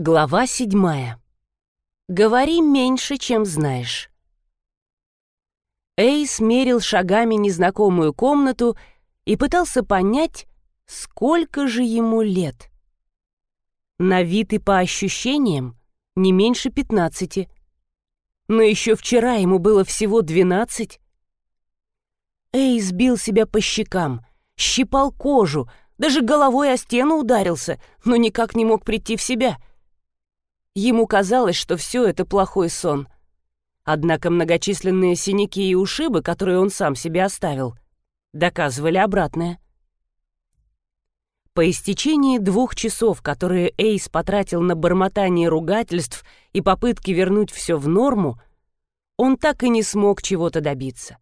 Глава седьмая. Говори меньше, чем знаешь. Эйс мерил шагами незнакомую комнату и пытался понять, сколько же ему лет. На вид и по ощущениям не меньше пятнадцати. Но еще вчера ему было всего двенадцать. Эйс бил себя по щекам, щипал кожу, даже головой о стену ударился, но никак не мог прийти в себя — Ему казалось, что все это плохой сон. Однако многочисленные синяки и ушибы, которые он сам себе оставил, доказывали обратное. По истечении двух часов, которые Эйс потратил на бормотание ругательств и попытки вернуть все в норму, он так и не смог чего-то добиться.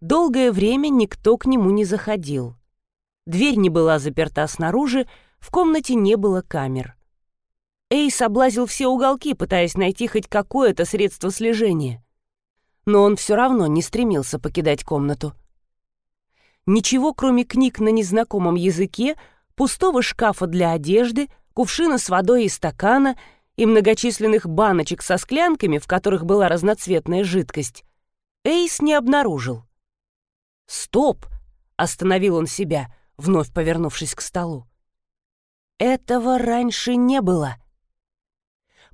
Долгое время никто к нему не заходил. Дверь не была заперта снаружи, в комнате не было камер. Эйс облазил все уголки, пытаясь найти хоть какое-то средство слежения. Но он все равно не стремился покидать комнату. Ничего, кроме книг на незнакомом языке, пустого шкафа для одежды, кувшина с водой и стакана и многочисленных баночек со склянками, в которых была разноцветная жидкость, Эйс не обнаружил. «Стоп!» — остановил он себя, вновь повернувшись к столу. «Этого раньше не было».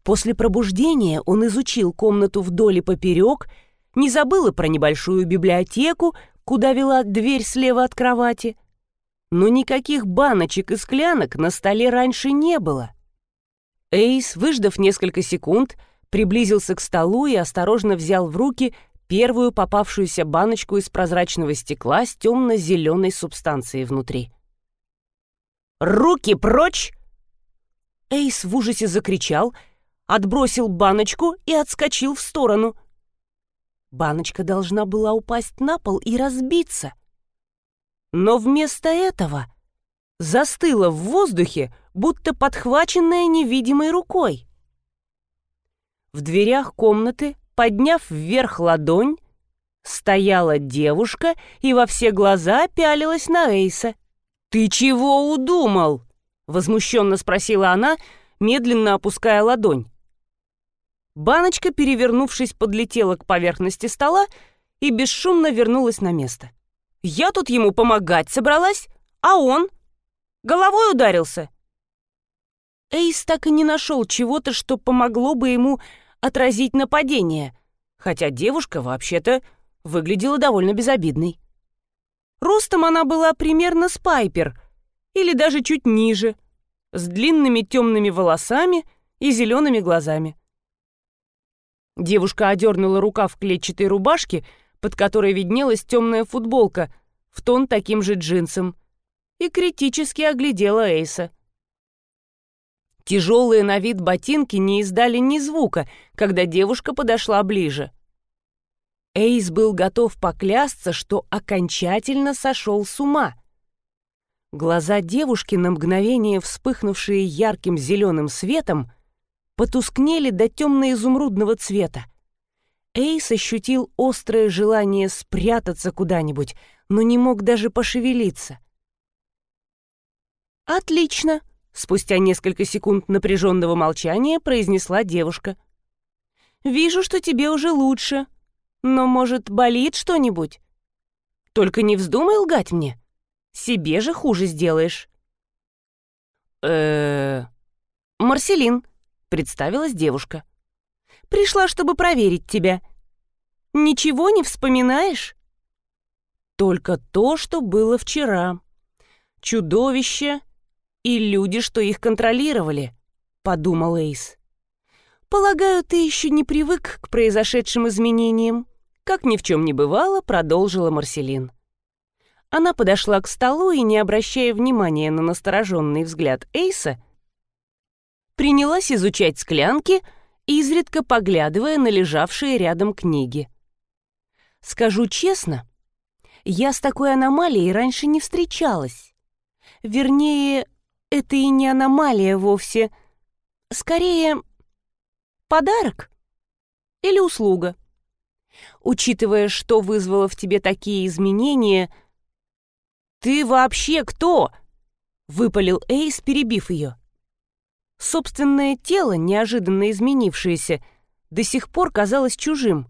После пробуждения он изучил комнату вдоль и поперек, не забыл и про небольшую библиотеку, куда вела дверь слева от кровати. Но никаких баночек и склянок на столе раньше не было. Эйс, выждав несколько секунд, приблизился к столу и осторожно взял в руки первую попавшуюся баночку из прозрачного стекла с темно-зеленой субстанцией внутри. «Руки прочь!» Эйс в ужасе закричал — отбросил баночку и отскочил в сторону. Баночка должна была упасть на пол и разбиться. Но вместо этого застыла в воздухе, будто подхваченная невидимой рукой. В дверях комнаты, подняв вверх ладонь, стояла девушка и во все глаза пялилась на Эйса. «Ты чего удумал?» — возмущенно спросила она, медленно опуская ладонь. Баночка, перевернувшись, подлетела к поверхности стола и бесшумно вернулась на место. «Я тут ему помогать собралась, а он? Головой ударился?» Эйс так и не нашел чего-то, что помогло бы ему отразить нападение, хотя девушка вообще-то выглядела довольно безобидной. Ростом она была примерно с Пайпер, или даже чуть ниже, с длинными темными волосами и зелеными глазами. Девушка одернула рукав клетчатой рубашки, под которой виднелась темная футболка, в тон таким же джинсам, и критически оглядела Эйса. Тяжелые на вид ботинки не издали ни звука, когда девушка подошла ближе. Эйс был готов поклясться, что окончательно сошел с ума. Глаза девушки, на мгновение вспыхнувшие ярким зеленым светом, потускнели до темно-изумрудного цвета. Эйс ощутил острое желание спрятаться куда-нибудь, но не мог даже пошевелиться. «Отлично!» — спустя несколько секунд напряженного молчания произнесла девушка. «Вижу, что тебе уже лучше. Но, может, болит что-нибудь? Только не вздумай лгать мне. Себе же хуже сделаешь». «Э-э...» «Марселин», представилась девушка. «Пришла, чтобы проверить тебя. Ничего не вспоминаешь?» «Только то, что было вчера. Чудовище и люди, что их контролировали», — подумал Эйс. «Полагаю, ты еще не привык к произошедшим изменениям», — как ни в чем не бывало, продолжила Марселин. Она подошла к столу и, не обращая внимания на настороженный взгляд Эйса, принялась изучать склянки, изредка поглядывая на лежавшие рядом книги. Скажу честно, я с такой аномалией раньше не встречалась. Вернее, это и не аномалия вовсе. Скорее, подарок или услуга. Учитывая, что вызвало в тебе такие изменения... «Ты вообще кто?» — выпалил Эйс, перебив ее. Собственное тело, неожиданно изменившееся, до сих пор казалось чужим.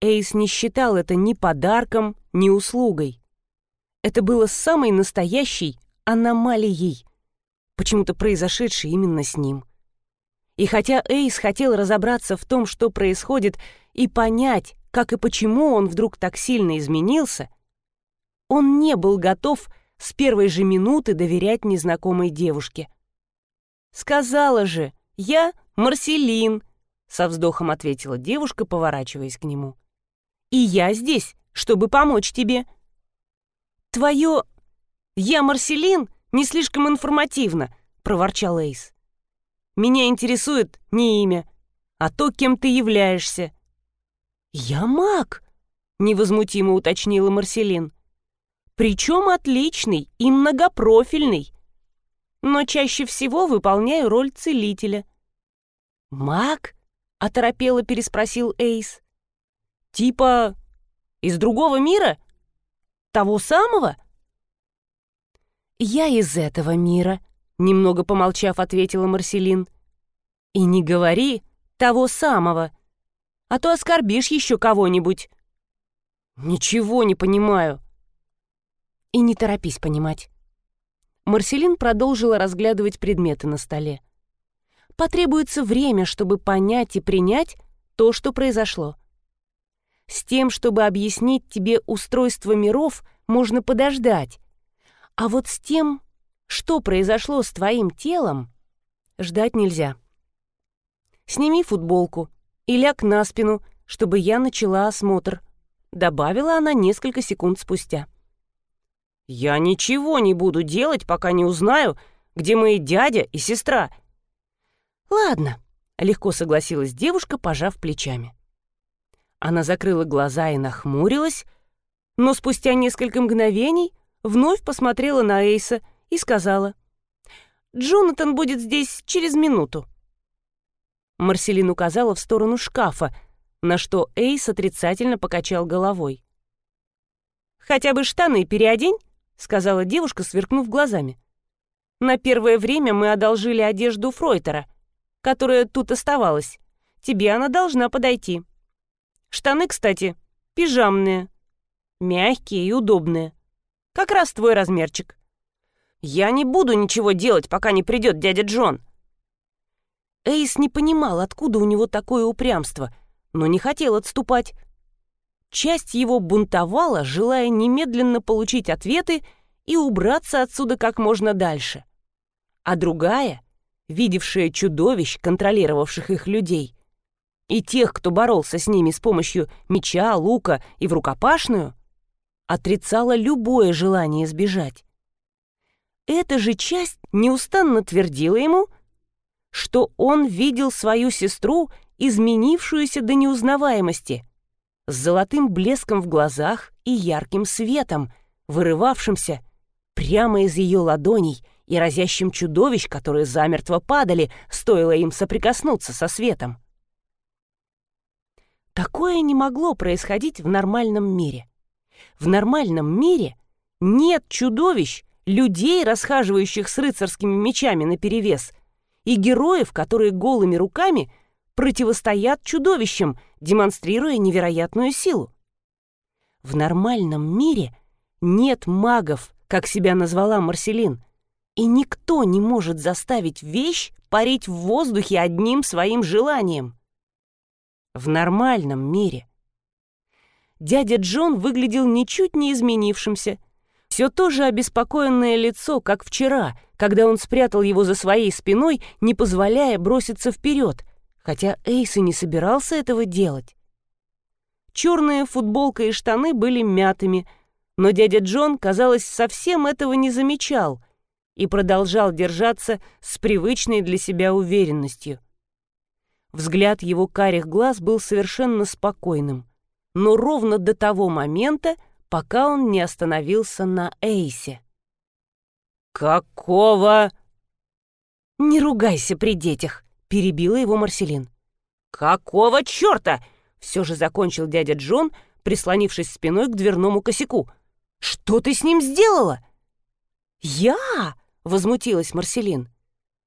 Эйс не считал это ни подарком, ни услугой. Это было самой настоящей аномалией, почему-то произошедшей именно с ним. И хотя Эйс хотел разобраться в том, что происходит, и понять, как и почему он вдруг так сильно изменился, он не был готов с первой же минуты доверять незнакомой девушке. «Сказала же, я Марселин», — со вздохом ответила девушка, поворачиваясь к нему. «И я здесь, чтобы помочь тебе». «Твое «Я Марселин» не слишком информативно», — проворчал Эйс. «Меня интересует не имя, а то, кем ты являешься». «Я маг», — невозмутимо уточнила Марселин. «Причем отличный и многопрофильный, но чаще всего выполняю роль целителя». «Маг?» — оторопело переспросил Эйс. «Типа из другого мира? Того самого?» «Я из этого мира», — немного помолчав, ответила Марселин. «И не говори того самого, а то оскорбишь еще кого-нибудь». «Ничего не понимаю». «И не торопись понимать». Марселин продолжила разглядывать предметы на столе. «Потребуется время, чтобы понять и принять то, что произошло. С тем, чтобы объяснить тебе устройство миров, можно подождать, а вот с тем, что произошло с твоим телом, ждать нельзя. Сними футболку и ляг на спину, чтобы я начала осмотр. Добавила она несколько секунд спустя. «Я ничего не буду делать, пока не узнаю, где мои дядя и сестра». «Ладно», — легко согласилась девушка, пожав плечами. Она закрыла глаза и нахмурилась, но спустя несколько мгновений вновь посмотрела на Эйса и сказала, «Джонатан будет здесь через минуту». Марселин указала в сторону шкафа, на что Эйс отрицательно покачал головой. «Хотя бы штаны переодень», — сказала девушка, сверкнув глазами. «На первое время мы одолжили одежду Фройтера, которая тут оставалась. Тебе она должна подойти. Штаны, кстати, пижамные, мягкие и удобные. Как раз твой размерчик. Я не буду ничего делать, пока не придет дядя Джон. Эйс не понимал, откуда у него такое упрямство, но не хотел отступать. Часть его бунтовала, желая немедленно получить ответы и убраться отсюда как можно дальше. А другая, видевшая чудовищ, контролировавших их людей, и тех, кто боролся с ними с помощью меча, лука и в рукопашную, отрицала любое желание сбежать. Эта же часть неустанно твердила ему, что он видел свою сестру, изменившуюся до неузнаваемости, с золотым блеском в глазах и ярким светом, вырывавшимся прямо из ее ладоней и разящим чудовищ, которые замертво падали, стоило им соприкоснуться со светом. Такое не могло происходить в нормальном мире. В нормальном мире нет чудовищ, людей, расхаживающих с рыцарскими мечами наперевес, и героев, которые голыми руками противостоят чудовищам, демонстрируя невероятную силу. В нормальном мире нет магов, как себя назвала Марселин, и никто не может заставить вещь парить в воздухе одним своим желанием. В нормальном мире – дядя Джон выглядел ничуть не изменившимся. Все то же обеспокоенное лицо, как вчера, когда он спрятал его за своей спиной, не позволяя броситься вперед, хотя Эйс и не собирался этого делать. Черная футболка и штаны были мятыми, но дядя Джон, казалось, совсем этого не замечал и продолжал держаться с привычной для себя уверенностью. Взгляд его карих глаз был совершенно спокойным — но ровно до того момента, пока он не остановился на Эйсе. «Какого?» «Не ругайся при детях», — перебила его Марселин. «Какого черта?» — все же закончил дядя Джон, прислонившись спиной к дверному косяку. «Что ты с ним сделала?» «Я?» — возмутилась Марселин.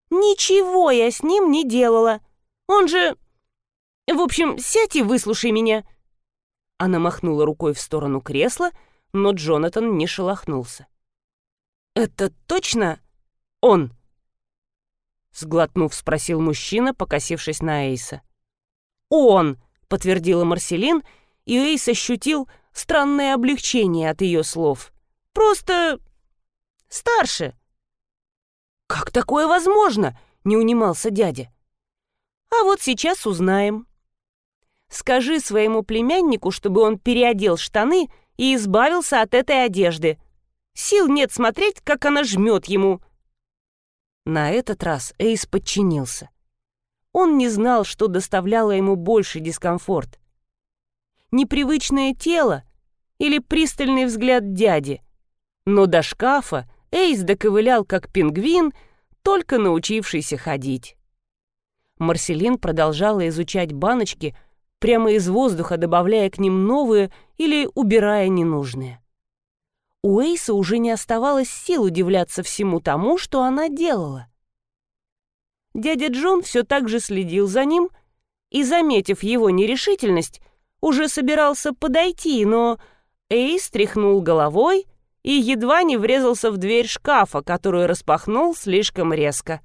Ничего я с ним не делала. Он же... В общем, сядь и выслушай меня». Она махнула рукой в сторону кресла, но Джонатан не шелохнулся. «Это точно он?» Сглотнув, спросил мужчина, покосившись на Эйса. «Он!» — подтвердила Марселин, и Эйс ощутил странное облегчение от ее слов. «Просто старше». «Как такое возможно?» — не унимался дядя. «А вот сейчас узнаем. Скажи своему племяннику, чтобы он переодел штаны и избавился от этой одежды. Сил нет смотреть, как она жмет ему». На этот раз Эйс подчинился. Он не знал, что доставляло ему больше дискомфорт. Непривычное тело или пристальный взгляд дяди. Но до шкафа Эйс доковылял как пингвин, только научившийся ходить. Марселин продолжала изучать баночки, прямо из воздуха добавляя к ним новые или убирая ненужные. У Эйса уже не оставалось сил удивляться всему тому, что она делала. Дядя Джон все так же следил за ним и, заметив его нерешительность, уже собирался подойти, но Эйс тряхнул головой и едва не врезался в дверь шкафа, которую распахнул слишком резко.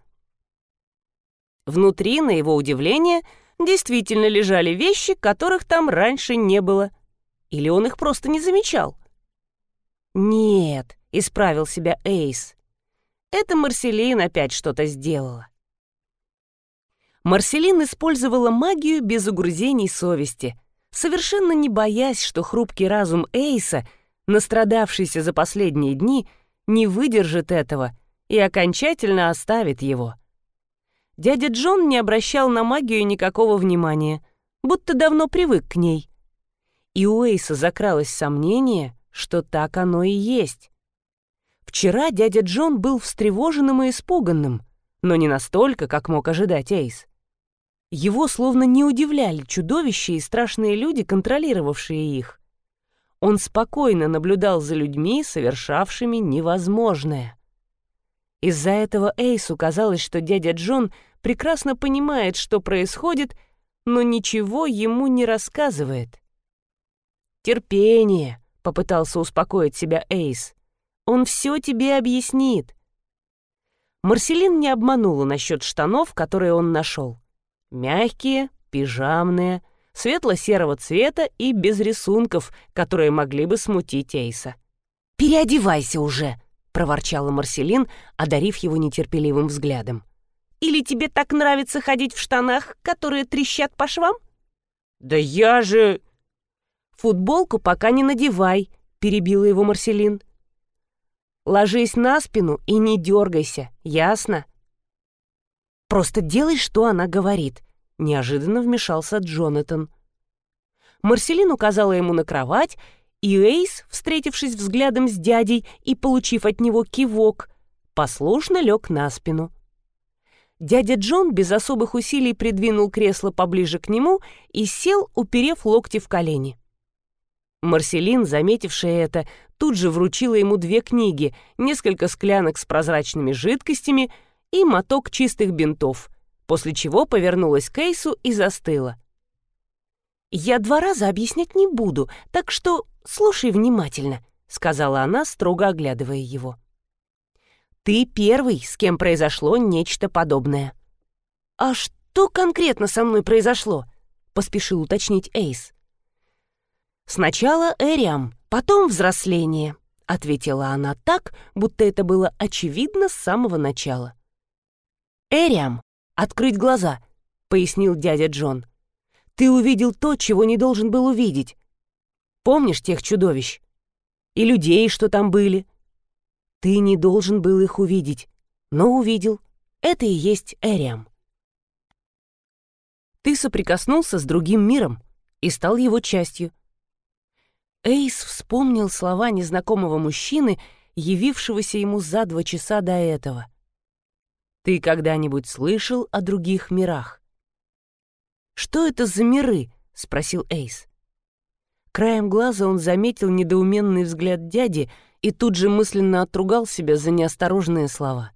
Внутри, на его удивление, действительно лежали вещи, которых там раньше не было. Или он их просто не замечал. «Нет», — исправил себя Эйс. «Это Марселин опять что-то сделала». Марселин использовала магию без угрызений совести, совершенно не боясь, что хрупкий разум Эйса, настрадавшийся за последние дни, не выдержит этого и окончательно оставит его. Дядя Джон не обращал на магию никакого внимания, будто давно привык к ней. И у Эйса закралось сомнение, что так оно и есть. Вчера дядя Джон был встревоженным и испуганным, но не настолько, как мог ожидать Эйс. Его словно не удивляли чудовища и страшные люди, контролировавшие их. Он спокойно наблюдал за людьми, совершавшими невозможное. Из-за этого Эйсу казалось, что дядя Джон прекрасно понимает, что происходит, но ничего ему не рассказывает. «Терпение», — попытался успокоить себя Эйс. «Он все тебе объяснит». Марселин не обманула насчет штанов, которые он нашел. Мягкие, пижамные, светло-серого цвета и без рисунков, которые могли бы смутить Эйса. «Переодевайся уже!» — проворчала Марселин, одарив его нетерпеливым взглядом. «Или тебе так нравится ходить в штанах, которые трещат по швам?» «Да я же...» «Футболку пока не надевай», — перебила его Марселин. «Ложись на спину и не дергайся, ясно?» Просто делай, что она говорит», — неожиданно вмешался Джонатан. Марселин указала ему на кровать, и Эйс, встретившись взглядом с дядей и получив от него кивок, послушно лег на спину. Дядя Джон без особых усилий придвинул кресло поближе к нему и сел, уперев локти в колени. Марселин, заметившая это, тут же вручила ему две книги, несколько склянок с прозрачными жидкостями — и моток чистых бинтов, после чего повернулась к Кейсу и застыла. «Я два раза объяснять не буду, так что слушай внимательно», — сказала она, строго оглядывая его. «Ты первый, с кем произошло нечто подобное». «А что конкретно со мной произошло?» — поспешил уточнить Эйс. «Сначала Эриам, потом взросление», — ответила она так, будто это было очевидно с самого начала. «Эриам, открыть глаза», — пояснил дядя Джон. «Ты увидел то, чего не должен был увидеть. Помнишь тех чудовищ? И людей, что там были? Ты не должен был их увидеть, но увидел. Это и есть Эриам. Ты соприкоснулся с другим миром и стал его частью. Эйс вспомнил слова незнакомого мужчины, явившегося ему за два часа до этого. Ты когда-нибудь слышал о других мирах? «Что это за миры?» — спросил Эйс. Краем глаза он заметил недоуменный взгляд дяди и тут же мысленно отругал себя за неосторожные слова.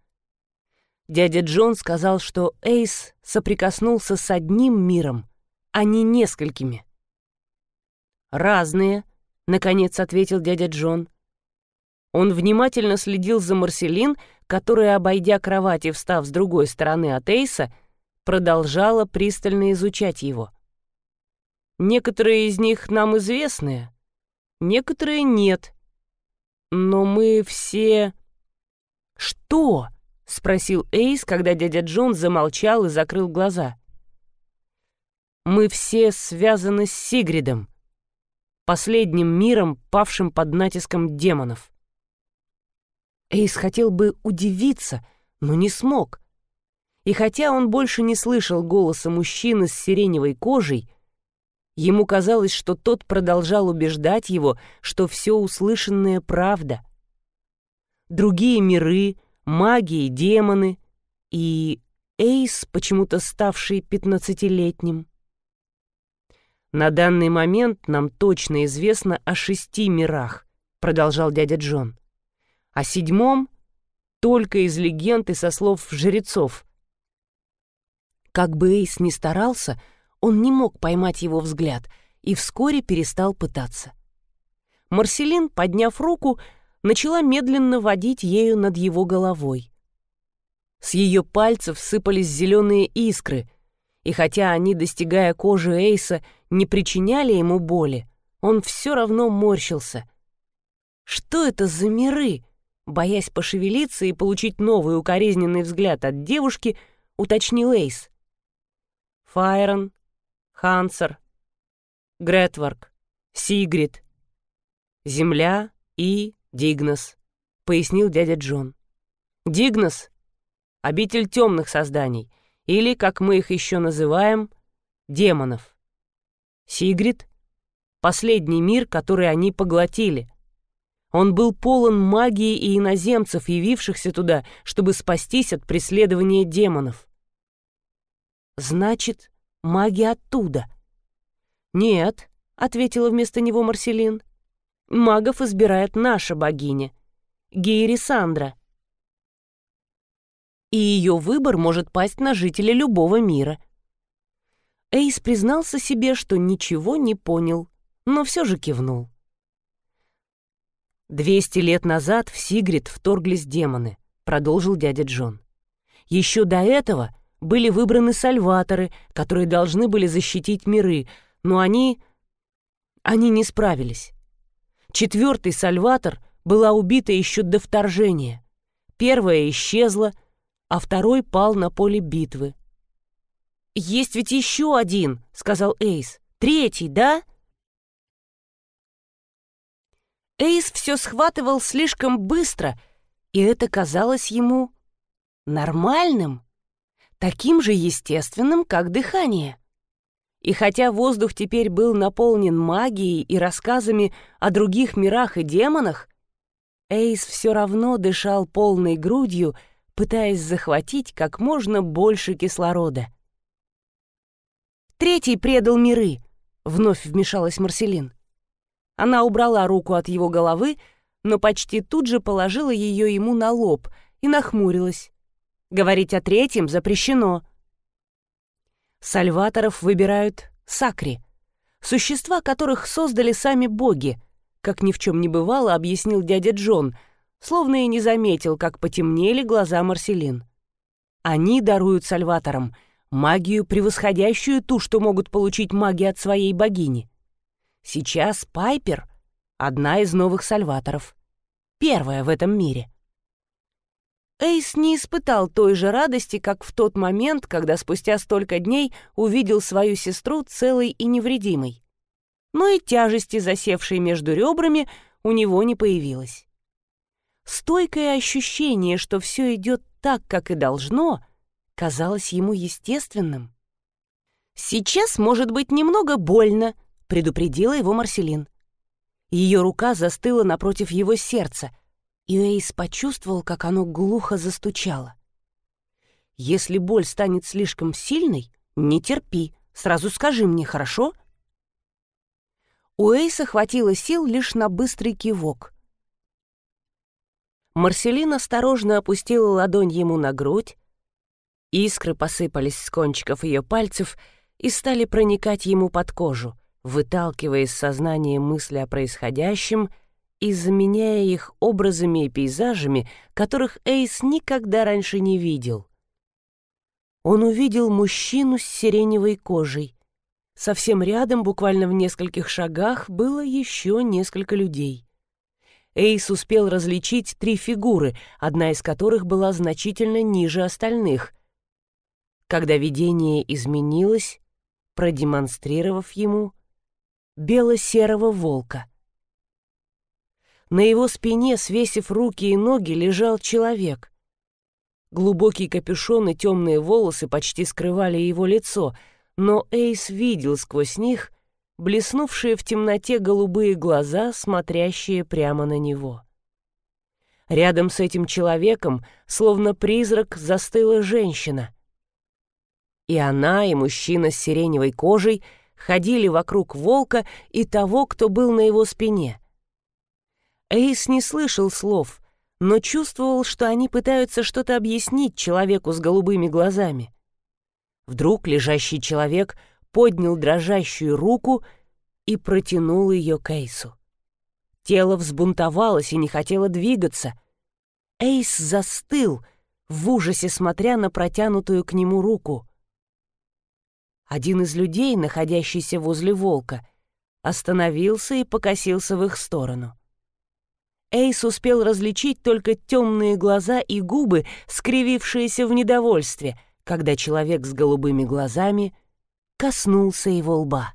Дядя Джон сказал, что Эйс соприкоснулся с одним миром, а не несколькими. «Разные», — наконец ответил дядя Джон. Он внимательно следил за Марселин, которая, обойдя кровать и встав с другой стороны от Эйса, продолжала пристально изучать его. «Некоторые из них нам известны, некоторые нет. Но мы все...» «Что?» — спросил Эйс, когда дядя Джон замолчал и закрыл глаза. «Мы все связаны с Сигридом, последним миром, павшим под натиском демонов». Эйс хотел бы удивиться, но не смог. И хотя он больше не слышал голоса мужчины с сиреневой кожей, ему казалось, что тот продолжал убеждать его, что все услышанное правда. Другие миры, магии, демоны и Эйс, почему-то ставший пятнадцатилетним. «На данный момент нам точно известно о шести мирах», — продолжал дядя Джон о седьмом — только из легенд и со слов жрецов. Как бы Эйс ни старался, он не мог поймать его взгляд и вскоре перестал пытаться. Марселин, подняв руку, начала медленно водить ею над его головой. С ее пальцев сыпались зеленые искры, и хотя они, достигая кожи Эйса, не причиняли ему боли, он все равно морщился. Что это за миры? Боясь пошевелиться и получить новый укоризненный взгляд от девушки, уточнил Эйс. Файрон, Хансер, Гретворк, Сигрид, Земля и Дигнос, пояснил дядя Джон. Дигнос — обитель темных созданий, или, как мы их еще называем, демонов. Сигрид — последний мир, который они поглотили — он был полон магии и иноземцев, явившихся туда, чтобы спастись от преследования демонов. «Значит, маги оттуда?» «Нет», — ответила вместо него Марселин. «Магов избирает наша богиня, Гейрисандра. И ее выбор может пасть на жителя любого мира». Эйс признался себе, что ничего не понял, но все же кивнул. «Двести лет назад в Сигрид вторглись демоны», — продолжил дядя Джон. «Еще до этого были выбраны сальваторы, которые должны были защитить миры, но они... они не справились. Четвертый сальватор была убита еще до вторжения. Первая исчезла, а второй пал на поле битвы. «Есть ведь еще один», — сказал Эйс. «Третий, да?» Эйс все схватывал слишком быстро, и это казалось ему нормальным, таким же естественным, как дыхание. И хотя воздух теперь был наполнен магией и рассказами о других мирах и демонах, Эйс все равно дышал полной грудью, пытаясь захватить как можно больше кислорода. «Третий предал миры», — вновь вмешалась Марселин. Она убрала руку от его головы, но почти тут же положила ее ему на лоб и нахмурилась. Говорить о третьем запрещено. Сальваторов выбирают сакри, существа которых создали сами боги, как ни в чем не бывало, объяснил дядя Джон, словно и не заметил, как потемнели глаза Марселин. Они даруют сальваторам магию, превосходящую ту, что могут получить маги от своей богини. Сейчас Пайпер — одна из новых сальваторов. Первая в этом мире. Эйс не испытал той же радости, как в тот момент, когда спустя столько дней увидел свою сестру целой и невредимой. Но и тяжести, засевшей между ребрами, у него не появилось. Стойкое ощущение, что все идет так, как и должно, казалось ему естественным. «Сейчас может быть немного больно», — предупредила его Марселин. Ее рука застыла напротив его сердца, и Эйс почувствовал, как оно глухо застучало. «Если боль станет слишком сильной, не терпи, сразу скажи мне, хорошо?» У Эйса хватило сил лишь на быстрый кивок. Марселин осторожно опустила ладонь ему на грудь, Искры посыпались с кончиков ее пальцев и стали проникать ему под кожу, выталкивая из сознания мысли о происходящем и заменяя их образами и пейзажами, которых Эйс никогда раньше не видел. Он увидел мужчину с сиреневой кожей. Совсем рядом, буквально в нескольких шагах, было еще несколько людей. Эйс успел различить три фигуры, одна из которых была значительно ниже остальных. Когда видение изменилось, продемонстрировав ему бело-серого волка. На его спине, свесив руки и ноги, лежал человек. Глубокий капюшон и темные волосы почти скрывали его лицо, но Эйс видел сквозь них блеснувшие в темноте голубые глаза, смотрящие прямо на него. Рядом с этим человеком, словно призрак, застыла женщина. И она, и мужчина с сиреневой кожей ходили вокруг волка и того, кто был на его спине. Эйс не слышал слов, но чувствовал, что они пытаются что-то объяснить человеку с голубыми глазами. Вдруг лежащий человек — поднял дрожащую руку и протянул ее к Эйсу. Тело взбунтовалось и не хотело двигаться. Эйс застыл, в ужасе смотря на протянутую к нему руку. Один из людей, находящийся возле волка, остановился и покосился в их сторону. Эйс успел различить только темные глаза и губы, скривившиеся в недовольстве, когда человек с голубыми глазами — коснулся его лба.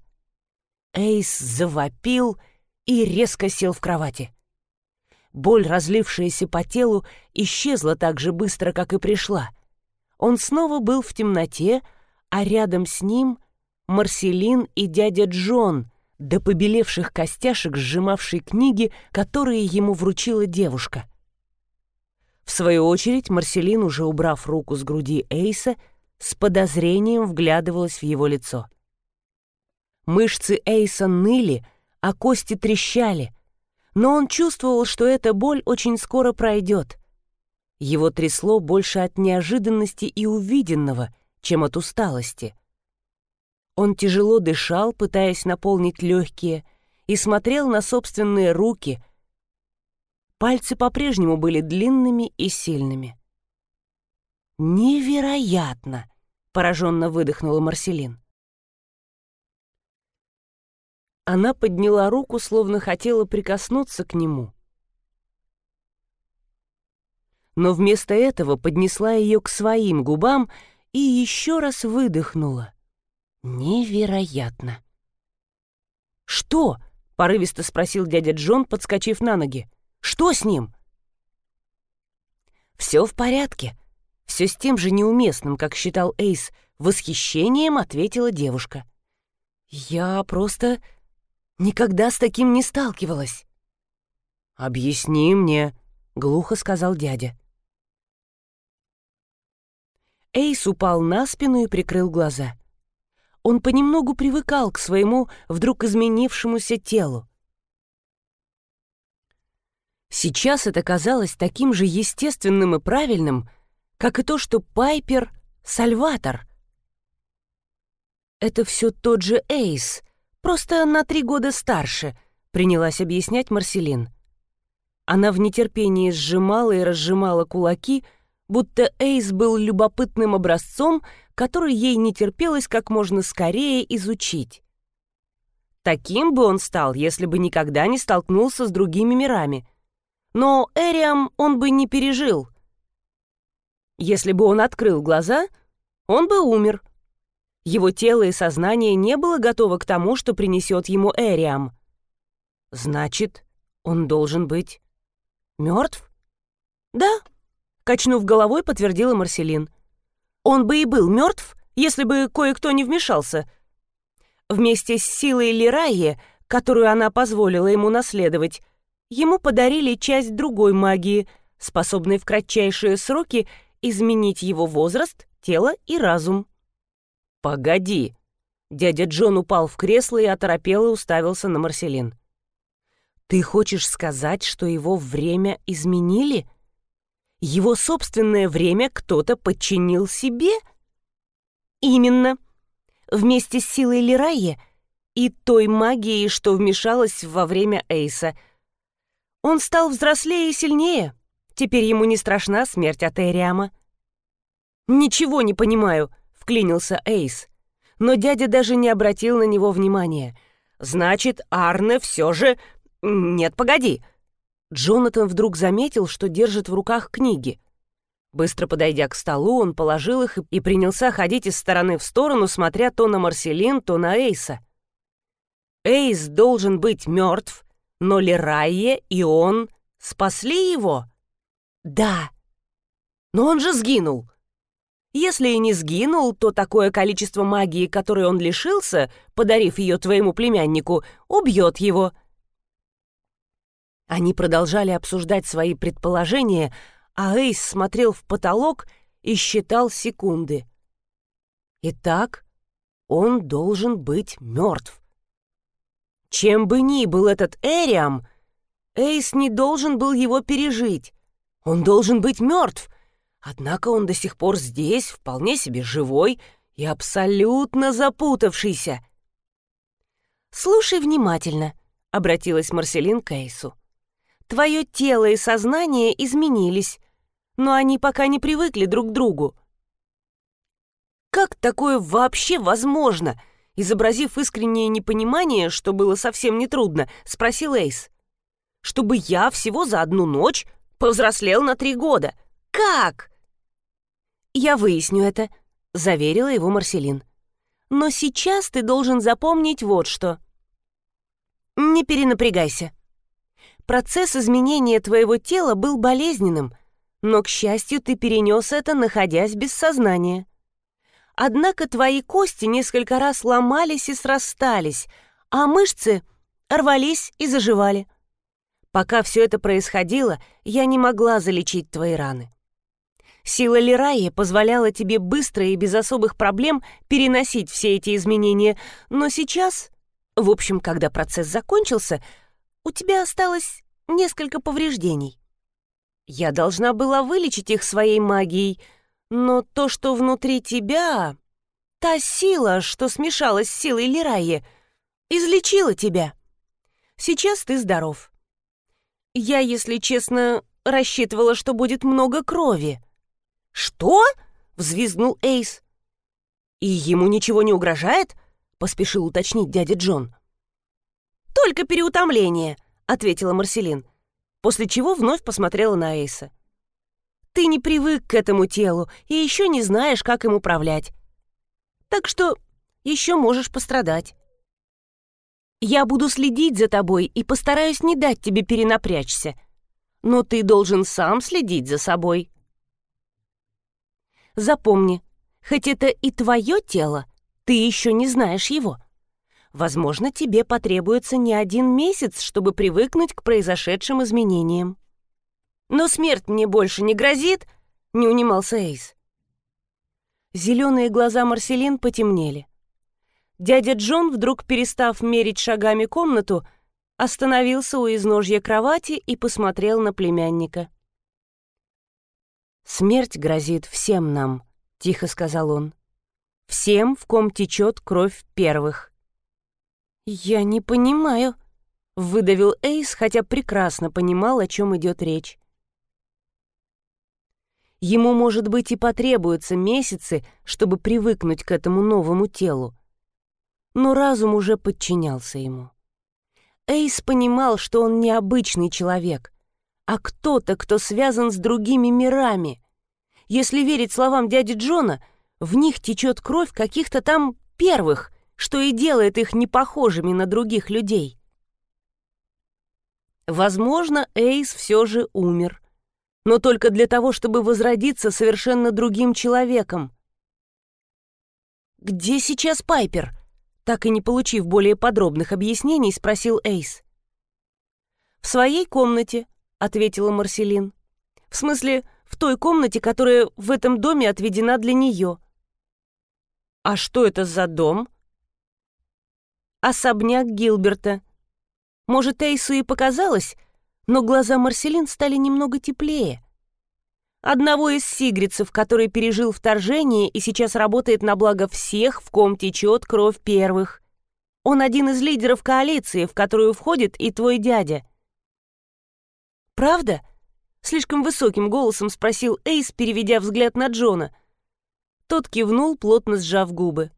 Эйс завопил и резко сел в кровати. Боль, разлившаяся по телу, исчезла так же быстро, как и пришла. Он снова был в темноте, а рядом с ним Марселин и дядя Джон, до побелевших костяшек сжимавший книги, которые ему вручила девушка. В свою очередь Марселин, уже убрав руку с груди Эйса, с подозрением вглядывалась в его лицо. Мышцы Эйса ныли, а кости трещали, но он чувствовал, что эта боль очень скоро пройдет. Его трясло больше от неожиданности и увиденного, чем от усталости. Он тяжело дышал, пытаясь наполнить легкие, и смотрел на собственные руки. Пальцы по-прежнему были длинными и сильными. «Невероятно!» — пораженно выдохнула Марселин. Она подняла руку, словно хотела прикоснуться к нему. Но вместо этого поднесла ее к своим губам и еще раз выдохнула. Невероятно! «Что?» — порывисто спросил дядя Джон, подскочив на ноги. «Что с ним?» «Все в порядке», все с тем же неуместным, как считал Эйс, восхищением ответила девушка. «Я просто никогда с таким не сталкивалась». «Объясни мне», — глухо сказал дядя. Эйс упал на спину и прикрыл глаза. Он понемногу привыкал к своему вдруг изменившемуся телу. Сейчас это казалось таким же естественным и правильным, как и то, что Пайпер — Сальватор. «Это все тот же Эйс, просто на три года старше», — принялась объяснять Марселин. Она в нетерпении сжимала и разжимала кулаки, будто Эйс был любопытным образцом, который ей не терпелось как можно скорее изучить. Таким бы он стал, если бы никогда не столкнулся с другими мирами. Но Эриам он бы не пережил. Если бы он открыл глаза, он бы умер. Его тело и сознание не было готово к тому, что принесет ему Эриам. Значит, он должен быть мертв? Да, качнув головой, подтвердила Марселин. Он бы и был мертв, если бы кое-кто не вмешался. Вместе с силой Лираи, которую она позволила ему наследовать, ему подарили часть другой магии, способной в кратчайшие сроки изменить его возраст, тело и разум. «Погоди!» Дядя Джон упал в кресло и оторопело уставился на Марселин. «Ты хочешь сказать, что его время изменили? Его собственное время кто-то подчинил себе? Именно. Вместе с силой Лирайи и той магией, что вмешалась во время Эйса. Он стал взрослее и сильнее. Теперь ему не страшна смерть от Эриама. «Ничего не понимаю», — вклинился Эйс. Но дядя даже не обратил на него внимания. «Значит, Арне все же...» «Нет, погоди!» Джонатан вдруг заметил, что держит в руках книги. Быстро подойдя к столу, он положил их и принялся ходить из стороны в сторону, смотря то на Марселин, то на Эйса. Эйс должен быть мертв, но Лерайе и он спасли его. Да. Но он же сгинул. Если и не сгинул, то такое количество магии, которой он лишился, подарив ее твоему племяннику, убьет его. Они продолжали обсуждать свои предположения, а Эйс смотрел в потолок и считал секунды. Итак, он должен быть мертв. Чем бы ни был этот Эриам, Эйс не должен был его пережить. Он должен быть мертв. Однако он до сих пор здесь, вполне себе живой и абсолютно запутавшийся. «Слушай внимательно», — обратилась Марселин к Эйсу. «Твое тело и сознание изменились, но они пока не привыкли друг к другу. Как такое вообще возможно?» изобразив искреннее непонимание, что было совсем нетрудно, спросил Эйс. «Чтобы я всего за одну ночь повзрослел на три года. Как?» «Я выясню это», — заверила его Марселин. «Но сейчас ты должен запомнить вот что. Не перенапрягайся. Процесс изменения твоего тела был болезненным, но, к счастью, ты перенес это, находясь без сознания. Однако твои кости несколько раз ломались и срастались, а мышцы рвались и заживали. Пока все это происходило, я не могла залечить твои раны. Сила Лираи позволяла тебе быстро и без особых проблем переносить все эти изменения, но сейчас, в общем, когда процесс закончился, у тебя осталось несколько повреждений. Я должна была вылечить их своей магией — но то, что внутри тебя, та сила, что смешалась с силой Лираи, излечила тебя. Сейчас ты здоров. Я, если честно, рассчитывала, что будет много крови. «Что?» — взвизгнул Эйс. «И ему ничего не угрожает?» — поспешил уточнить дядя Джон. «Только переутомление», — ответила Марселин, после чего вновь посмотрела на Эйса. Ты не привык к этому телу и еще не знаешь, как им управлять. Так что еще можешь пострадать. Я буду следить за тобой и постараюсь не дать тебе перенапрячься. Но ты должен сам следить за собой. Запомни, хоть это и твое тело, ты еще не знаешь его. Возможно, тебе потребуется не один месяц, чтобы привыкнуть к произошедшим изменениям. «Но смерть мне больше не грозит?» — не унимался Эйс. Зеленые глаза Марселин потемнели. Дядя Джон, вдруг перестав мерить шагами комнату, остановился у изножья кровати и посмотрел на племянника. «Смерть грозит всем нам», — тихо сказал он. «Всем, в ком течет кровь первых». «Я не понимаю», — выдавил Эйс, хотя прекрасно понимал, о чем идет речь. Ему, может быть, и потребуются месяцы, чтобы привыкнуть к этому новому телу. Но разум уже подчинялся ему. Эйс понимал, что он не обычный человек, а кто-то, кто связан с другими мирами. Если верить словам дяди Джона, в них течет кровь каких-то там первых, что и делает их непохожими на других людей. Возможно, Эйс все же умер но только для того, чтобы возродиться совершенно другим человеком. «Где сейчас Пайпер?» Так и не получив более подробных объяснений, спросил Эйс. «В своей комнате», — ответила Марселин. «В смысле, в той комнате, которая в этом доме отведена для нее». «А что это за дом?» «Особняк Гилберта. Может, Эйсу и показалось, но глаза Марселин стали немного теплее. Одного из сигрицев, который пережил вторжение и сейчас работает на благо всех, в ком течет кровь первых. Он один из лидеров коалиции, в которую входит и твой дядя. «Правда?» — слишком высоким голосом спросил Эйс, переведя взгляд на Джона. Тот кивнул, плотно сжав губы.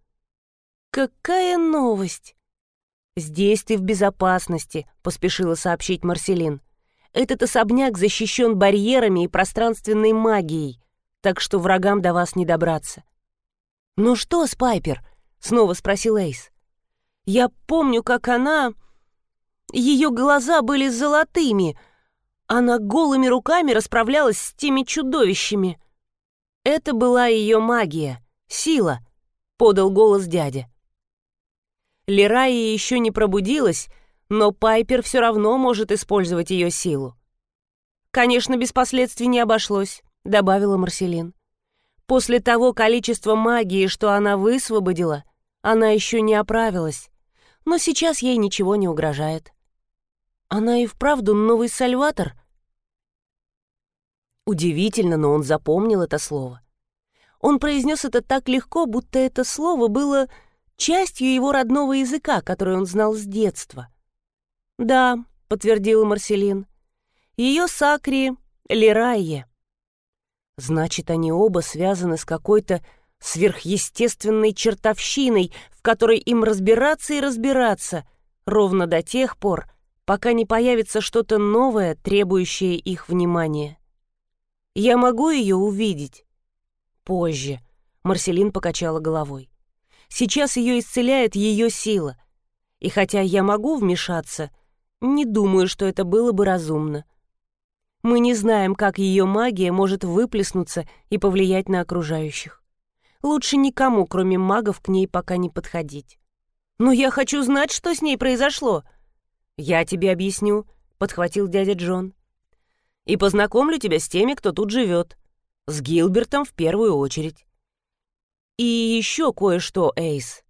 «Какая новость!» «Здесь ты в безопасности», — поспешила сообщить Марселин. «Этот особняк защищен барьерами и пространственной магией, так что врагам до вас не добраться». «Ну что, Спайпер?» — снова спросил Эйс. «Я помню, как она... Ее глаза были золотыми. Она голыми руками расправлялась с теми чудовищами». «Это была ее магия, сила», — подал голос дядя. Лерая еще не пробудилась, но Пайпер все равно может использовать ее силу. «Конечно, без последствий не обошлось», — добавила Марселин. «После того количества магии, что она высвободила, она еще не оправилась, но сейчас ей ничего не угрожает. Она и вправду новый Сальватор?» Удивительно, но он запомнил это слово. Он произнес это так легко, будто это слово было частью его родного языка, который он знал с детства. «Да», — подтвердила Марселин, — «ее сакри — Лерайе». Значит, они оба связаны с какой-то сверхъестественной чертовщиной, в которой им разбираться и разбираться, ровно до тех пор, пока не появится что-то новое, требующее их внимания. Я могу ее увидеть? Позже. Марселин покачала головой. Сейчас ее исцеляет ее сила. И хотя я могу вмешаться, не думаю, что это было бы разумно. Мы не знаем, как ее магия может выплеснуться и повлиять на окружающих. Лучше никому, кроме магов, к ней пока не подходить. Но я хочу знать, что с ней произошло. Я тебе объясню, подхватил дядя Джон. И познакомлю тебя с теми, кто тут живет. С Гилбертом в первую очередь. И еще кое-что, Эйс.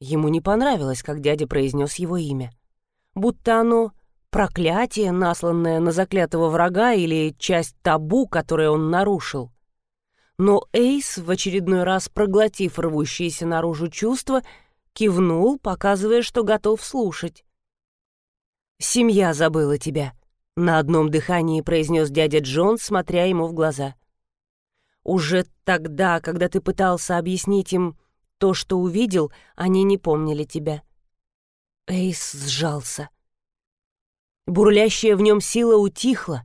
Ему не понравилось, как дядя произнес его имя. Будто оно проклятие, насланное на заклятого врага или часть табу, которое он нарушил. Но Эйс, в очередной раз проглотив рвущиеся наружу чувства, кивнул, показывая, что готов слушать. «Семья забыла тебя», — на одном дыхании произнес дядя Джон, смотря ему в глаза. Уже тогда, когда ты пытался объяснить им то, что увидел, они не помнили тебя. Эйс сжался. Бурлящая в нем сила утихла,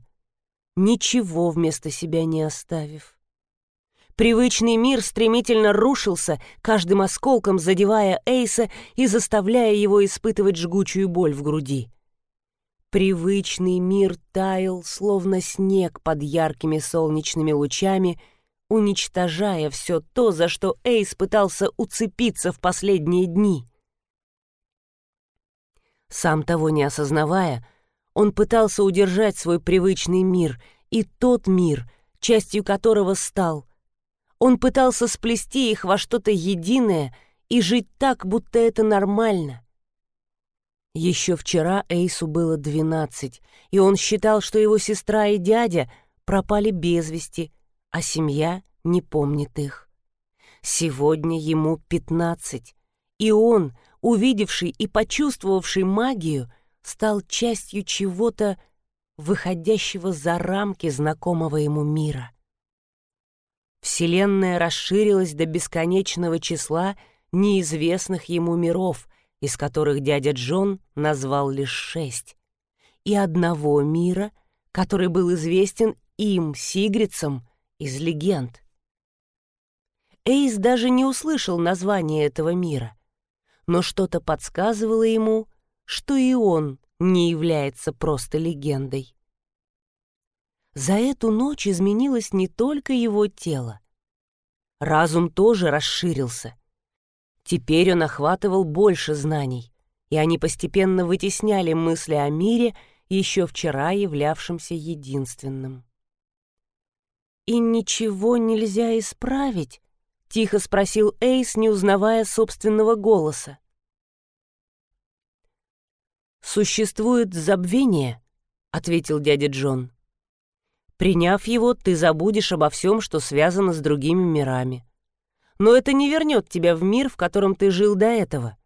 ничего вместо себя не оставив. Привычный мир стремительно рушился, каждым осколком задевая Эйса и заставляя его испытывать жгучую боль в груди. Привычный мир таял, словно снег под яркими солнечными лучами — уничтожая все то, за что Эйс пытался уцепиться в последние дни. Сам того не осознавая, он пытался удержать свой привычный мир и тот мир, частью которого стал. Он пытался сплести их во что-то единое и жить так, будто это нормально. Еще вчера Эйсу было двенадцать, и он считал, что его сестра и дядя пропали без вести, а семья не помнит их. Сегодня ему пятнадцать, и он, увидевший и почувствовавший магию, стал частью чего-то, выходящего за рамки знакомого ему мира. Вселенная расширилась до бесконечного числа неизвестных ему миров, из которых дядя Джон назвал лишь шесть, и одного мира, который был известен им, сигрицам, из легенд. Эйс даже не услышал название этого мира, но что-то подсказывало ему, что и он не является просто легендой. За эту ночь изменилось не только его тело. Разум тоже расширился. Теперь он охватывал больше знаний, и они постепенно вытесняли мысли о мире, еще вчера являвшемся единственным. «И ничего нельзя исправить?» — тихо спросил Эйс, не узнавая собственного голоса. «Существует забвение», — ответил дядя Джон. Приняв его, ты забудешь обо всем, что связано с другими мирами. Но это не вернет тебя в мир, в котором ты жил до этого.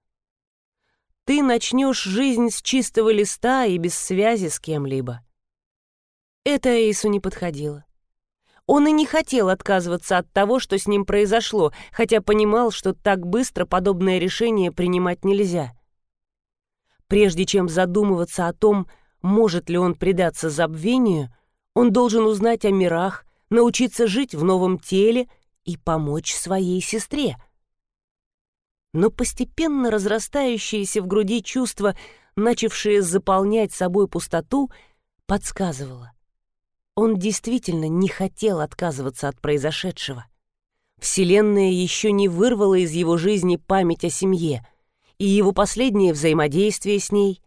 Ты начнешь жизнь с чистого листа и без связи с кем-либо. Это Эйсу не подходило. Он и не хотел отказываться от того, что с ним произошло, хотя понимал, что так быстро подобное решение принимать нельзя. Прежде чем задумываться о том, может ли он предаться забвению, он должен узнать о мирах, научиться жить в новом теле и помочь своей сестре. Но постепенно разрастающееся в груди чувство, начавшее заполнять собой пустоту, подсказывало. Он действительно не хотел отказываться от произошедшего. Вселенная еще не вырвала из его жизни память о семье и его последнее взаимодействие с ней.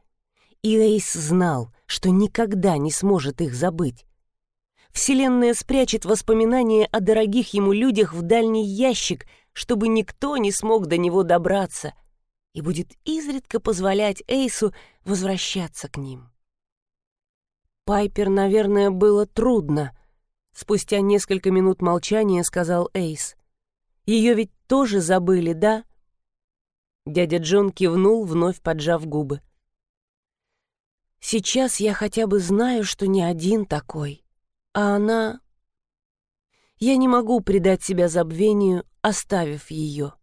И Эйс знал, что никогда не сможет их забыть. Вселенная спрячет воспоминания о дорогих ему людях в дальний ящик, чтобы никто не смог до него добраться, и будет изредка позволять Эйсу возвращаться к ним. Пайпер, наверное, было трудно. Спустя несколько минут молчания сказал Эйс. Ее ведь тоже забыли, да? Дядя Джон кивнул, вновь поджав губы. Сейчас я хотя бы знаю, что не один такой. А она... Я не могу предать себя забвению, оставив ее.